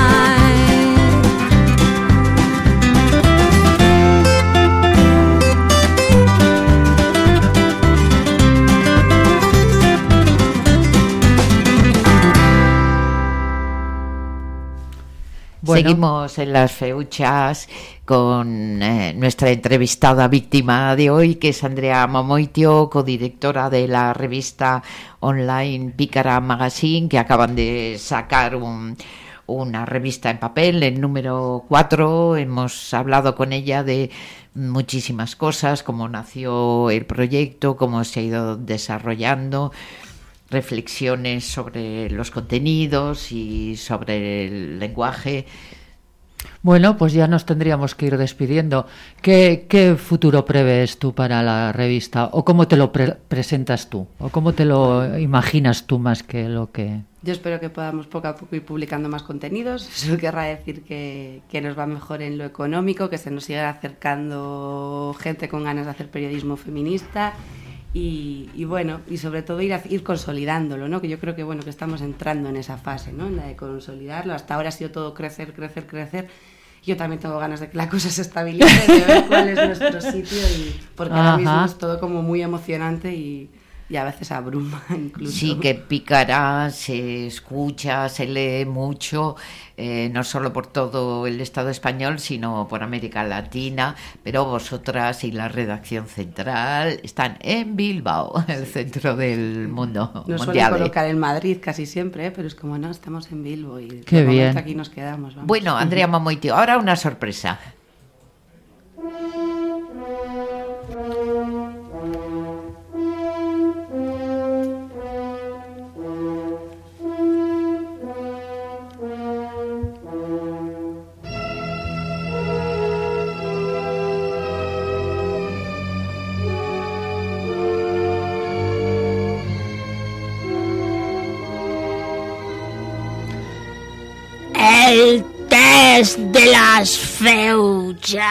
Seguimos en las feuchas con eh, nuestra entrevistada víctima de hoy, que es Andrea Mamoitio, codirectora de la revista online Pícara Magazine, que acaban de sacar un- una revista en papel, el número 4. Hemos hablado con ella de muchísimas cosas, cómo nació el proyecto, cómo se ha ido desarrollando reflexiones sobre los contenidos y sobre el lenguaje. Bueno, pues ya nos tendríamos que ir despidiendo. ¿Qué, qué futuro prevés tú para la revista? ¿O cómo te lo pre- presentas tú? ¿O cómo te lo imaginas tú más que lo que... Yo espero que podamos poco a poco ir publicando más contenidos. Eso querrá decir que, que nos va mejor en lo económico, que se nos siga acercando gente con ganas de hacer periodismo feminista y, y bueno, y sobre todo ir, a- ir consolidándolo, ¿no? Que yo creo que bueno que estamos entrando en esa fase, ¿no? En la de consolidarlo. Hasta ahora ha sido todo crecer, crecer, crecer. Yo también tengo ganas de que la cosa se estabilice, de ver cuál es nuestro sitio y porque ahora mismo es todo como muy emocionante y, y a veces abruma incluso. Sí, que picará, se escucha, se lee mucho, eh, no solo por todo el Estado español, sino por América Latina, pero vosotras y la redacción central están en Bilbao, el centro del mundo Nos suelen colocar en Madrid casi siempre, ¿eh? pero es como no, estamos en Bilbo y Qué bien. aquí nos quedamos. vamos. Bueno, Andrea Mamoitio, ahora una sorpresa. El test de las feuchas.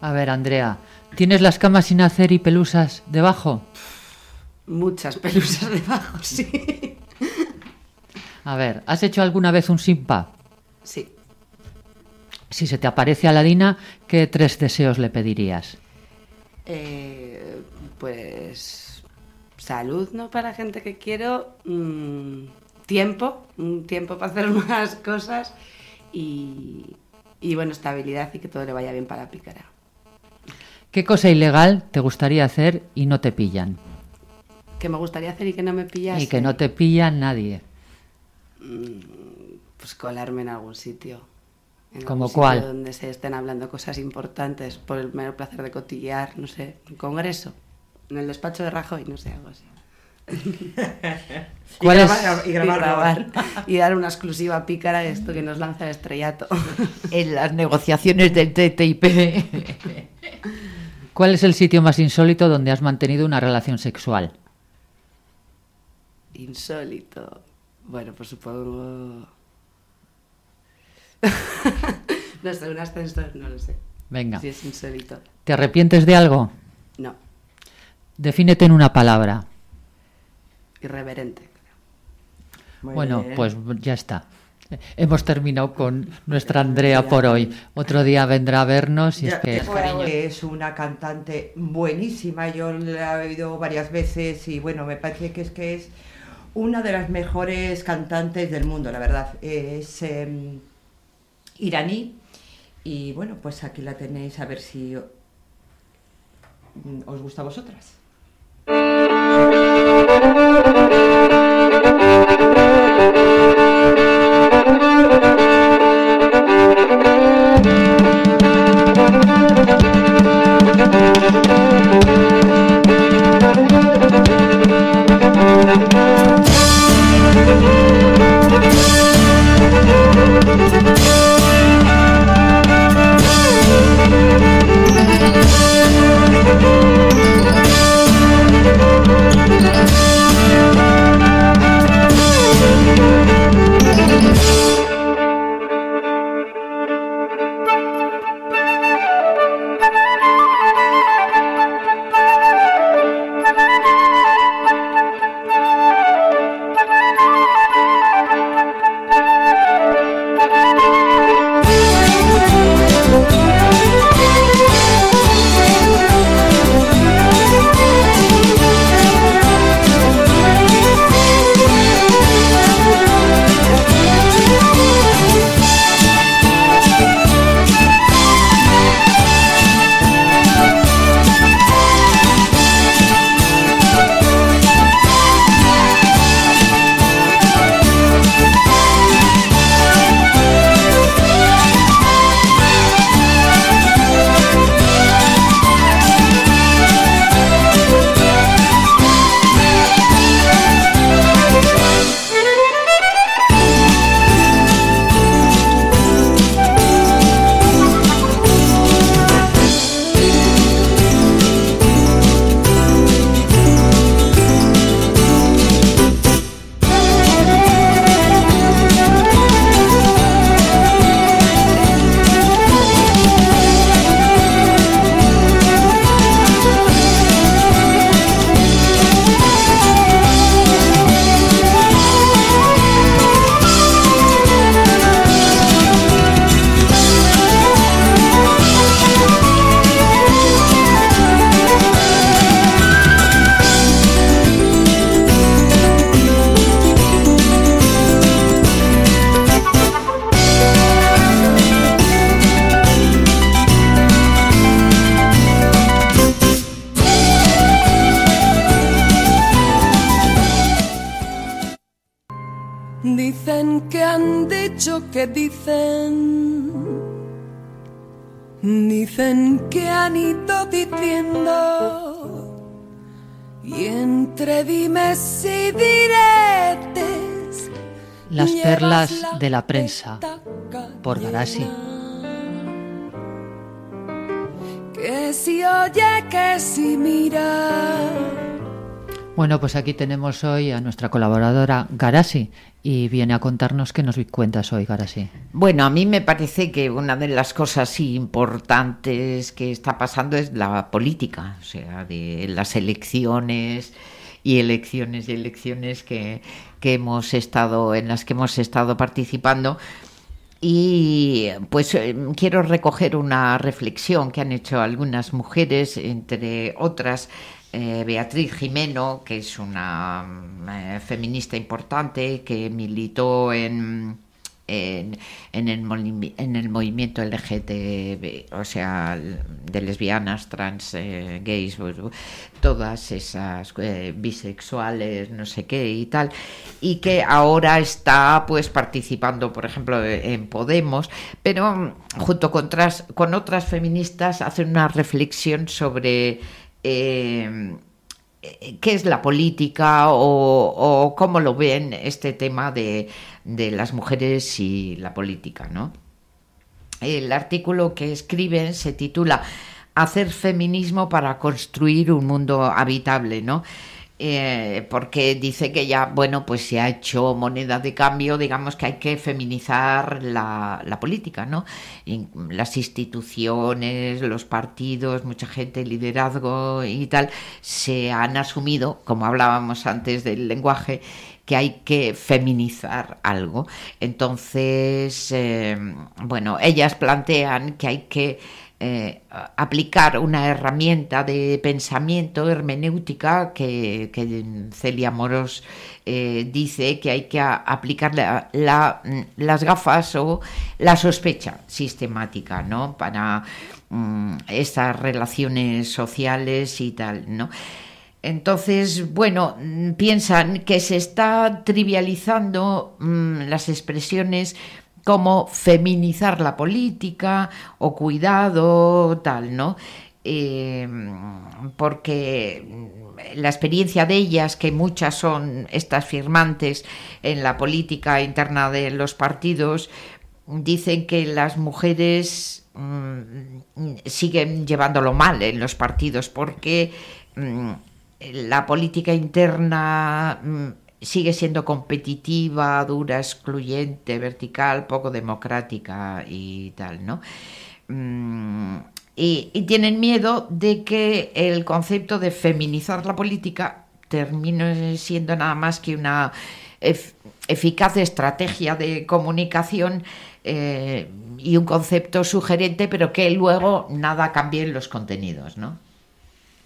A ver, Andrea, ¿tienes las camas sin hacer y pelusas debajo? Muchas pelusas debajo, sí. A ver, ¿has hecho alguna vez un simpa? Sí. Si se te aparece Aladina, ¿qué tres deseos le pedirías? Eh, pues salud, ¿no? Para gente que quiero. mm, tiempo, un tiempo para hacer más cosas y, y bueno, estabilidad y que todo le vaya bien para Pícara. ¿Qué cosa ilegal te gustaría hacer y no te pillan? Que me gustaría hacer y que no me pillas. Y que no te pillan nadie. Pues colarme en algún sitio. En ¿Como algún sitio cuál? Donde se estén hablando cosas importantes por el mero placer de cotillear, no sé, un congreso, en el despacho de Rajoy, no sé, algo así. ¿Cuál y, grabar y dar una exclusiva pícara de esto que nos lanza el estrellato. En las negociaciones del TTIP. ¿Cuál es el sitio más insólito donde has mantenido una relación sexual? Insólito. Bueno, pues supongo. no sé, un ascensor, no lo sé. Venga. Si es insólito. ¿Te arrepientes de algo? No, Defínete en una palabra. Irreverente. Muy bueno, bien. pues ya está. Hemos terminado con nuestra Andrea por hoy. Otro día vendrá a vernos y es que, Es una cantante buenísima, yo la he oído varias veces y bueno, me parece que es que es una de las mejores cantantes del mundo, la verdad. Es em, iraní y bueno, pues aquí la tenéis a ver si mm, os gusta a vosotras. Thank you. Que han ido diciendo. Y entre dimes y diretes. Las perlas la de la prensa por Garasi. Que si oye, que si mira. Bueno, pues aquí tenemos hoy a nuestra colaboradora Garasi y viene a contarnos qué nos cuentas hoy, Garasi. Bueno, a mí me parece que una de las cosas importantes que está pasando es la política, o sea, de las elecciones y elecciones y elecciones que, hemos estado en las que hemos estado participando. Y pues eh, quiero recoger una reflexión que han hecho algunas mujeres, entre otras eh, Beatriz Jimeno, que es una eh, feminista importante, que militó en, en, el, movimiento LGTB, o sea, de lesbianas, trans, eh, gays, todas esas bisexuales, no sé qué y tal, y que ahora está pues participando, por ejemplo, en Podemos, pero mm, junto con otras, con otras feministas hacen una reflexión sobre eh, qué es la política o, o cómo lo ven este tema de, de las mujeres y la política, ¿no? El artículo que escriben se titula Hacer feminismo para construir un mundo habitable, ¿no? Eh, porque dice que ya, bueno, pues se ha hecho moneda de cambio, digamos que hay que feminizar la, política, ¿no? Las instituciones, los partidos, mucha gente, liderazgo y tal, se han asumido, como hablábamos antes del lenguaje, que hay que feminizar algo. Entonces, eh, bueno, ellas plantean que hay que eh, aplicar una herramienta de pensamiento hermenéutica que, Celia Moros eh, dice que hay que aplicar la- las gafas o la sospecha sistemática, ¿no? Para mm, estas relaciones sociales y tal, ¿no? Entonces, bueno, mm, piensan que se está trivializando mm, las expresiones como feminizar la política o cuidado, tal, ¿no? Eh, porque la experiencia de ellas, que muchas son estas firmantes en la política interna de los partidos, dicen que las mujeres mm, siguen llevándolo mal en los partidos porque mm, la política interna mm, sigue siendo competitiva, dura, excluyente, vertical, poco democrática y tal, ¿no? Mm, y, tienen miedo de que el concepto de feminizar la política termine siendo nada más que una ef- eficaz estrategia de comunicación eh, y un concepto sugerente, pero que luego nada cambie en los contenidos, ¿no?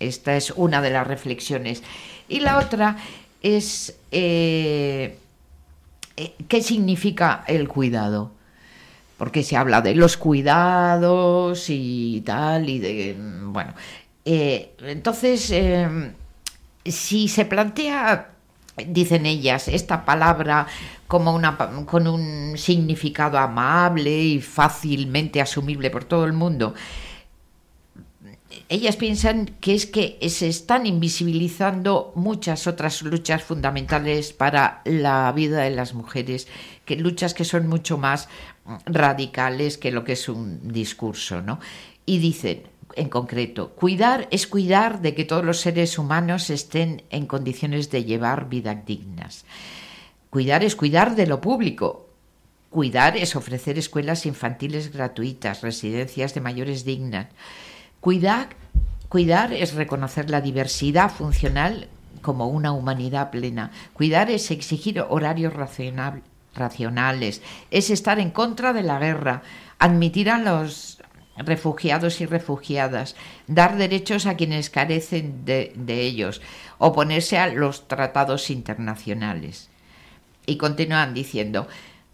Esta es una de las reflexiones. Y la otra es eh, eh, qué significa el cuidado. Porque se habla de los cuidados y tal, y de. Bueno. eh, entonces, si se plantea, dicen ellas, esta palabra como una, con un significado amable y fácilmente asumible por todo el mundo, ellas piensan que es que se están invisibilizando muchas otras luchas fundamentales para la vida de las mujeres, que luchas que son mucho más mm, radicales que lo que es un discurso, ¿no? Y dicen, en concreto, cuidar es cuidar de que todos los seres humanos estén en condiciones de llevar vidas dignas. Cuidar es cuidar de lo público, Cuidar es ofrecer escuelas infantiles gratuitas, residencias de mayores dignas. Cuidar, cuidar es reconocer la diversidad funcional como una humanidad plena. Cuidar es exigir horarios racional- racionales, es estar en contra de la guerra, admitir a los refugiados y refugiadas, dar derechos a quienes carecen de ellos, oponerse a los tratados internacionales. Y continúan diciendo,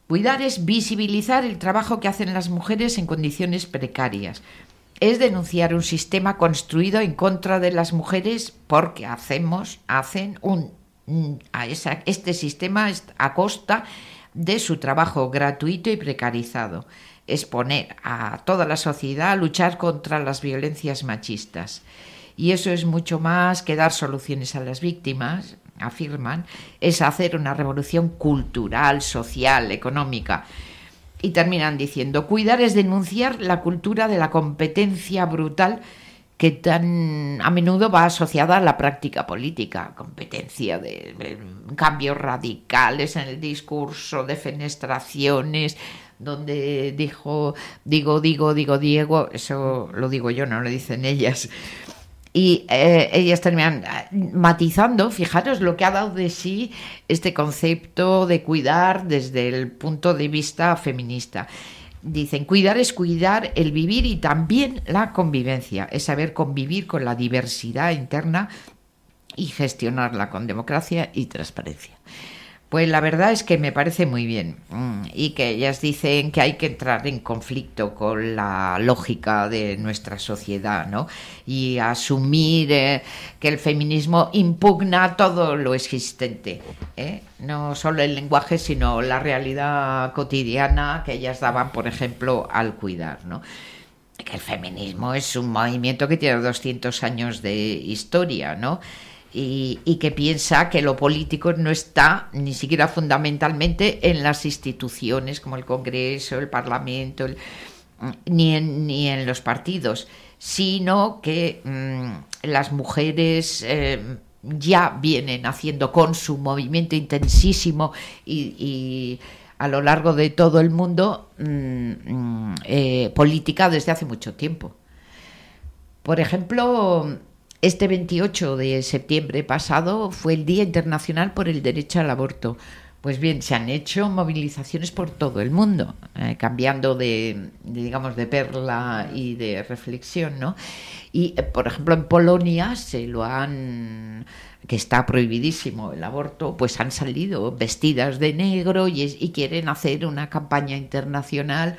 cuidar es visibilizar el trabajo que hacen las mujeres en condiciones precarias. Es denunciar un sistema construido en contra de las mujeres porque hacemos, hacen un, un- a esa- este sistema a costa de su trabajo gratuito y precarizado. Es poner a toda la sociedad a luchar contra las violencias machistas. Y eso es mucho más que dar soluciones a las víctimas, afirman, es hacer una revolución cultural, social, económica. Y terminan diciendo, cuidar es denunciar la cultura de la competencia brutal que tan a menudo va asociada a la práctica política, competencia de, cambios radicales en el discurso, defenestraciones, donde dijo, digo, digo, digo, Diego, eso lo digo yo, no lo dicen ellas. Y eh, ellas terminan eh, matizando, fijaros lo que ha dado de sí este concepto de cuidar desde el punto de vista feminista. Dicen, cuidar es cuidar el vivir y también la convivencia, es saber convivir con la diversidad interna y gestionarla con democracia y transparencia. Pues la verdad es que me parece muy bien mm, y que ellas dicen que hay que entrar en conflicto con la lógica de nuestra sociedad, ¿no? Y asumir eh, que el feminismo impugna todo lo existente, ¿eh? no solo el lenguaje, sino la realidad cotidiana que ellas daban, por ejemplo, al cuidar, ¿no? Que el feminismo es un movimiento que tiene 200 años de historia, ¿no? Y, que piensa que lo político no está ni siquiera fundamentalmente en las instituciones como el Congreso, el Parlamento, el- ni, en, ni en los partidos, sino que mm, las mujeres eh, ya vienen haciendo con su movimiento intensísimo y, a lo largo de todo el mundo mm, mm, eh, política desde hace mucho tiempo. Por ejemplo, este 28 de septiembre pasado fue el Día Internacional por el Derecho al Aborto. Pues bien, se han hecho movilizaciones por todo el mundo, eh, cambiando de, digamos, de perla y de reflexión, ¿no? Y, eh, por ejemplo, en Polonia se lo han que está prohibidísimo el aborto, pues han salido vestidas de negro y, y quieren hacer una campaña internacional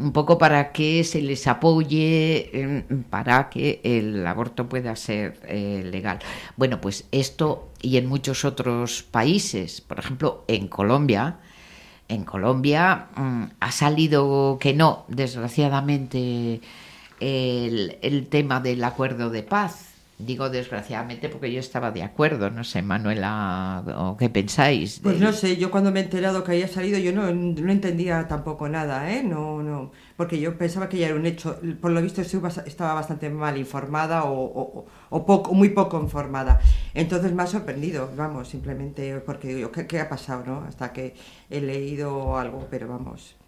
un poco para que se les apoye para que el aborto pueda ser eh, legal. Bueno, pues esto y en muchos otros países, por ejemplo, en Colombia, en Colombia mm, ha salido que no, desgraciadamente, el tema del acuerdo de paz. Digo desgraciadamente porque yo estaba de acuerdo, no sé, Manuela, ¿o qué pensáis? Pues no sé, yo cuando me he enterado que había salido, yo no, no entendía tampoco nada, ¿eh? No, no, porque yo pensaba que ya era un hecho. Por lo visto estaba bastante mal informada o, o, o poco, muy poco informada. Entonces me ha sorprendido, vamos, simplemente porque digo, ¿qué, qué ha pasado, no? Hasta que he leído algo, pero vamos.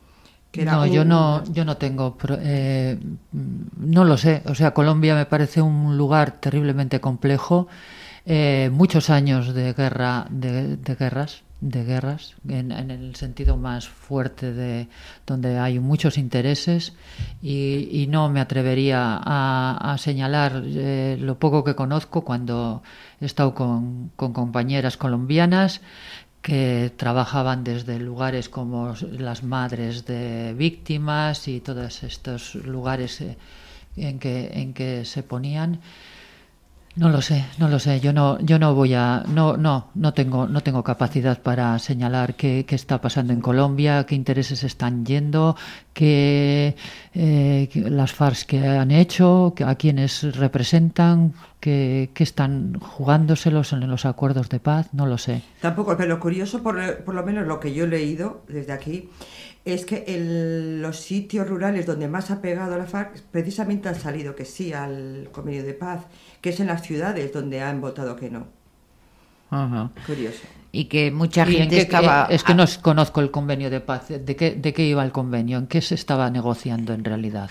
Que era No, un- yo no, yo no tengo, eh, no lo sé. O sea, Colombia me parece un lugar terriblemente complejo. eh, muchos años de guerra, de, de guerras, de guerras, en, en el sentido más fuerte de donde hay muchos intereses y, y no me atrevería a, a señalar eh, lo poco que conozco cuando he estado con, con compañeras colombianas que trabajaban desde lugares como las madres de víctimas y todos estos lugares eh, en que en que se ponían no lo sé, no lo sé. Yo no, yo no voy a, no, no, no tengo, no tengo capacidad para señalar qué, está pasando en Colombia, qué intereses están yendo, qué, eh, las FARC que han hecho, que- a quienes representan, qué, qué están jugándoselos en los acuerdos de paz. No lo sé. Tampoco, pero lo curioso, por lo menos lo que yo he leído desde aquí, es que el- los sitios rurales donde más ha pegado la FARC precisamente han salido que sí al convenio de paz, que es en las ciudades donde han votado que no. Ajá. Curioso. Y que mucha ¿Y en gente estaba... Es que no conozco el convenio de paz. ¿De qué, ¿De qué iba el convenio? ¿En qué se estaba negociando en realidad?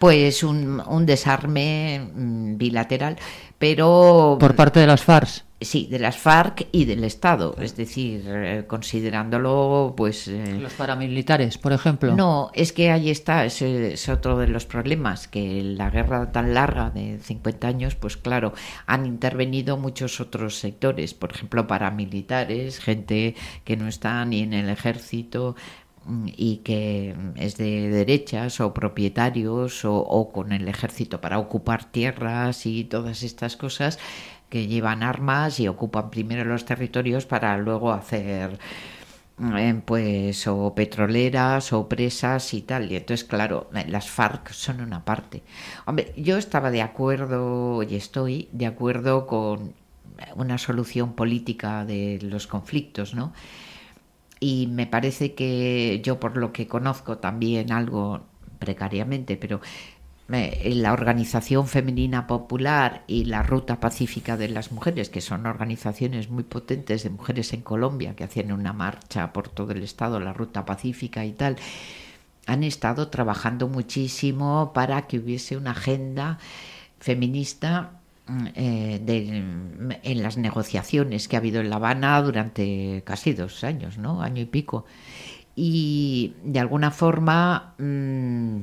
Pues un, un desarme mm, bilateral, pero... Por parte de las FARC. Sí, de las FARC y del Estado, es decir, eh, considerándolo, pues... eh, Los paramilitares, por ejemplo. No, es que ahí está, ese es otro de los problemas, que la guerra tan larga de 50 años, pues claro, han intervenido muchos otros sectores, por ejemplo, paramilitares, gente que no está ni en el ejército mm, y que es de derechas o propietarios o, o con el ejército para ocupar tierras y todas estas cosas que llevan armas y ocupan primero los territorios para luego hacer eh, pues o petroleras o presas y tal. Y entonces claro eh, las FARC son una parte. Hombre yo estaba de acuerdo y estoy de acuerdo con una solución política de los conflictos no y me parece que yo por lo que conozco también algo precariamente pero la Organización Femenina Popular y la Ruta Pacífica de las Mujeres, que son organizaciones muy potentes de mujeres en Colombia, que hacían una marcha por todo el estado, la Ruta Pacífica y tal, han estado trabajando muchísimo para que hubiese una agenda feminista mm, eh, de- en las negociaciones que ha habido en La Habana durante casi dos años, ¿no? Año y pico. Y de alguna forma... mm,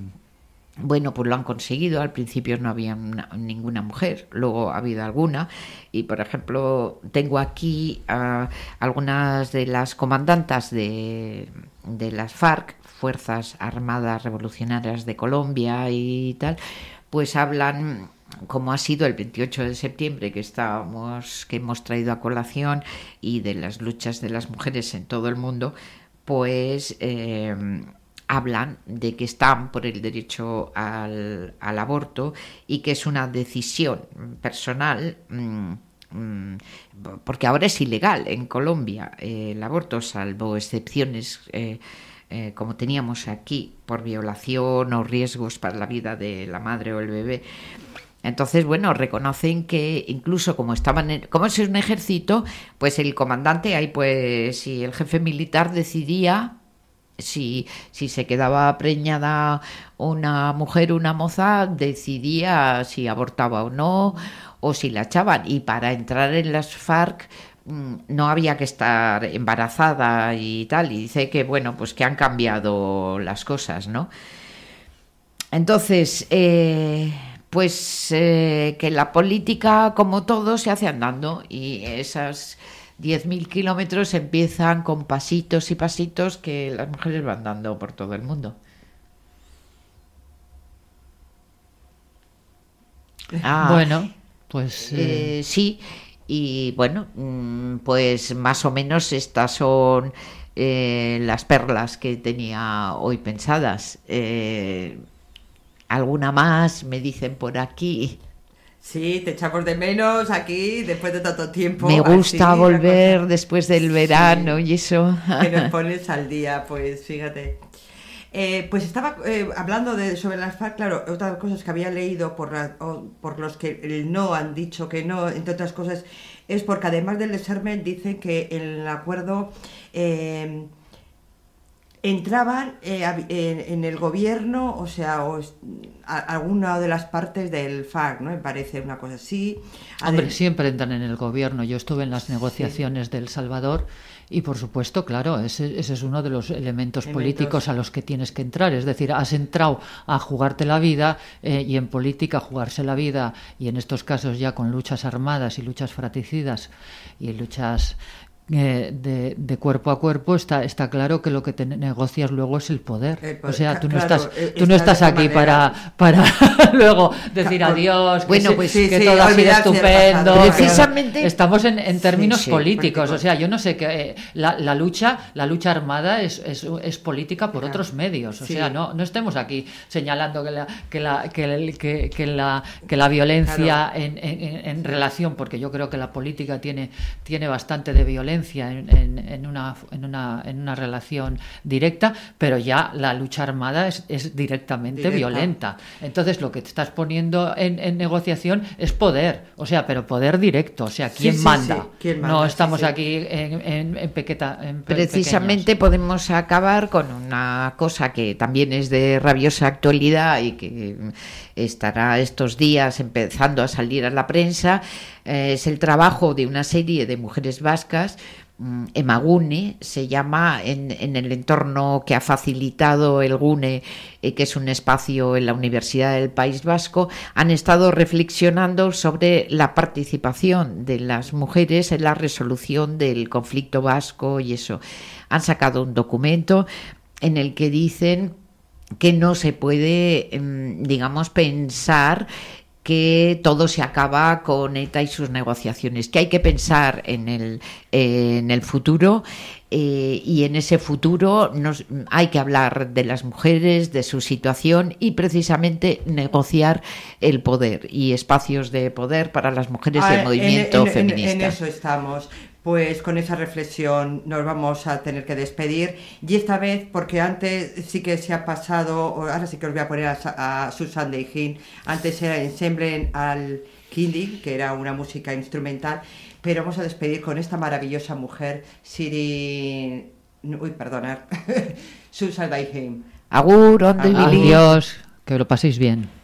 bueno, pues lo han conseguido. Al principio no había una- ninguna mujer, luego ha habido alguna. Y, por ejemplo, tengo aquí algunas de las comandantas de, de las FARC, Fuerzas Armadas Revolucionarias de Colombia y tal, pues hablan como ha sido el 28 de septiembre que estábamos que hemos traído a colación y de las luchas de las mujeres en todo el mundo pues eh, hablan de que están por el derecho al, aborto y que es una decisión personal mm, mm, porque ahora es ilegal en Colombia eh, el aborto salvo excepciones eh, eh, como teníamos aquí por violación o riesgos para la vida de la madre o el bebé. Entonces, bueno, reconocen que incluso como estaban, en- como es un ejército, pues el comandante ahí, pues si el jefe militar decidía si, si se quedaba preñada una mujer, una moza, decidía si abortaba o no, o si la echaban. Y para entrar en las FARC mm, no había que estar embarazada y tal. Y dice que, bueno, pues que han cambiado las cosas, ¿no? Entonces, eh, pues eh, que la política, como todo, se hace andando y esas 10.000 kilómetros empiezan con pasitos y pasitos que las mujeres van dando por todo el mundo. Ah, Bueno, pues eh, eh, sí, y bueno, mm, pues más o menos estas son eh, las perlas que tenía hoy pensadas. Eh, ¿Alguna más? Me dicen por aquí. Sí, te echamos de menos aquí después de tanto tiempo. Me gusta así, volver después del Sí. verano y eso. Que nos pones al día, pues fíjate. Eh, pues estaba eh, hablando de, sobre las FARC, claro, otras cosas que había leído por, la- o por los que el no han dicho que no, entre otras cosas, es porque además del desarme dicen que en el acuerdo eh, entraban eh, en, en el gobierno, o sea, o es- a- alguna de las partes del FARC, ¿no? Me parece una cosa así. Hombre, siempre entran en el gobierno. Yo estuve en las negociaciones del Salvador y, por supuesto, claro, ese, ese es uno de los elementos, Elementos. políticos a los que tienes que entrar. Es decir, has entrado a jugarte la vida eh, y en política jugarse la vida y en estos casos ya con luchas armadas y luchas fratricidas y luchas eh, de, de cuerpo a cuerpo está, está claro que lo que te negocias luego es el poder. El poder, o sea, tú no claro, estás, tú no estás aquí manera. para, para luego decir Por- adiós, que, Bueno, pues sí, que sí, todo ha sido estupendo. Precisamente- estamos en, en términos sí, políticos. O sea, yo no sé que eh, la, la lucha, la lucha armada es, es, es política por Claro. otros medios. O Sí. sea, no, no estemos aquí señalando que la, que la, que, el- que- que la, que la violencia en, en- en- en relación, porque yo creo que la política tiene, tiene bastante de violencia en, en- en una, en, una, en una relación directa, pero ya la lucha armada es, es directamente Directa. violenta. Entonces, lo que te estás poniendo en, en negociación es poder, o sea, pero poder directo, o sea, Sí, ¿quién sí, manda? sí, ¿quién No manda? Sí, estamos sí. aquí en, en, pequeta- en pe- Precisamente pequeños. podemos acabar con una cosa que también es de rabiosa actualidad y que estará estos días empezando a salir a la prensa. Eh, es el trabajo de una serie de mujeres vascas. mm, Emagune se llama en, en el entorno que ha facilitado el GUNE, eh, que es un espacio en la Universidad del País Vasco, han estado reflexionando sobre la participación de las mujeres en la resolución del conflicto vasco y eso. Han sacado un documento en el que dicen que no se puede, em, digamos, pensar que todo se acaba con ETA y sus negociaciones, que hay que pensar en el, eh, en el futuro eh, y en ese futuro nos, hay que hablar de las mujeres, de su situación y precisamente negociar el poder y espacios de poder para las mujeres Ah, del en- movimiento en- en- feminista. En eso estamos. Pues con esa reflexión nos vamos a tener que despedir. Y esta vez, porque antes sí que se ha pasado, o ahora sí que os voy a poner a, a Susan Deihin, antes era Ensemble al Kindi, que era una música instrumental, pero vamos a despedir con esta maravillosa mujer, Siri... Uy, perdonad. Susan Deihin. Agur. Adiós, que lo paséis bien.